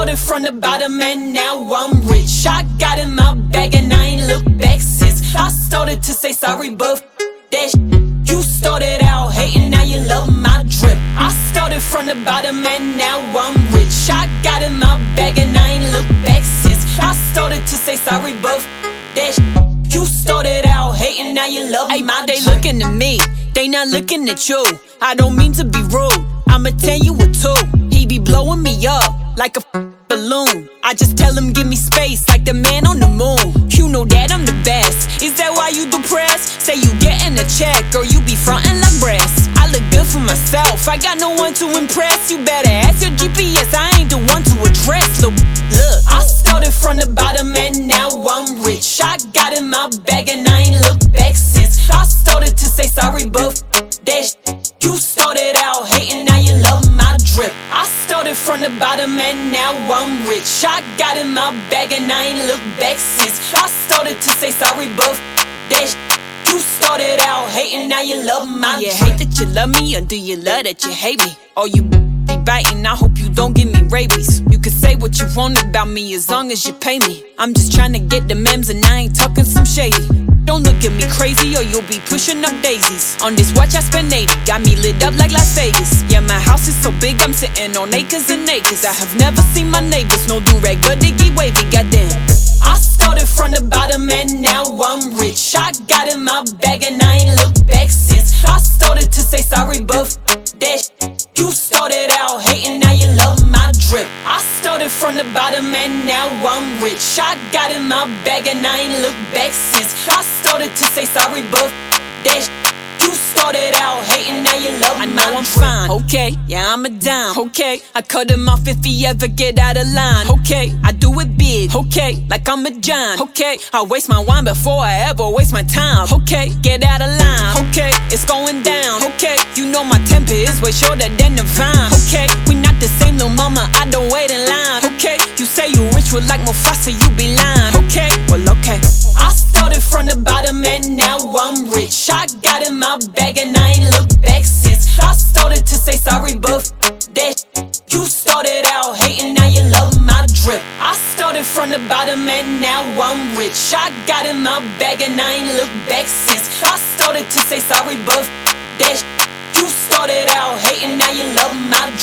started from the bottom and now I'm rich. I got in my bag and I ain't looked back since. I started to say sorry, but that you started out hating, now you love my drip. I started from the bottom and now I'm rich. I got in my bag and I ain't looked back since. I started to say sorry, but that you started out hating, now you love Hey, my they looking at me, they not looking at you. I don't mean to be rude, I'ma tell you a two. He be blowing me up like a. I just tell him give me space like the man on the moon. You know that I'm the best. Is that why you depressed? Say you getting a check or you be frontin' like breast. I look good for myself, I got no one to impress. You better ask your GPS, I ain't the one to address. Look, look. I started from the bottom and now I'm rich. I got in my bag and I ain't looked back since. I started to say sorry, but that you started out hating, now you love my drip. Started from the bottom and now I'm rich. I got in my bag and I ain't looked back since. I started to say sorry, but that sh- you started out hating, now you love my You hate that you love me, or do you love that you hate me? Or you be biting, I hope you don't give me rabies. You can say what you want about me as long as you pay me. I'm just trying to get the mems and I ain't talking some shady. Don't look at me crazy or you'll be pushing up daisies. On this watch I spend 80, got me lit up like Las Vegas. Yeah, I'm sitting on acres and acres. I have never seen my neighbors, no do rag, but diggy wavy, goddamn. I started from the bottom and now I'm rich. I got in my bag and I ain't looked back since. I started to say sorry, but that you started out hating, now you love my drip. I started from the bottom and now I'm rich. I got in my bag and I ain't looked back since. I started to say sorry, but that you started out hating, now you love I know I'm fine. Okay, yeah, I'm a dime. Okay, I cut him off if he ever get out of line. Okay, I do it big. Okay, like I'm a giant, Okay, I waste my wine before I ever waste my time. Okay, get out of line. Okay, it's going down. Okay, you know my temper is way shorter than the vine. Okay, we not the same, little mama. I don't wait in line. Okay, you say you rich with like Mufasa, you be lying. Okay. Drip. I started from the bottom and now I'm rich. I got in my bag and I ain't looked back since. I started to say sorry, but that you started out hating, now you love my.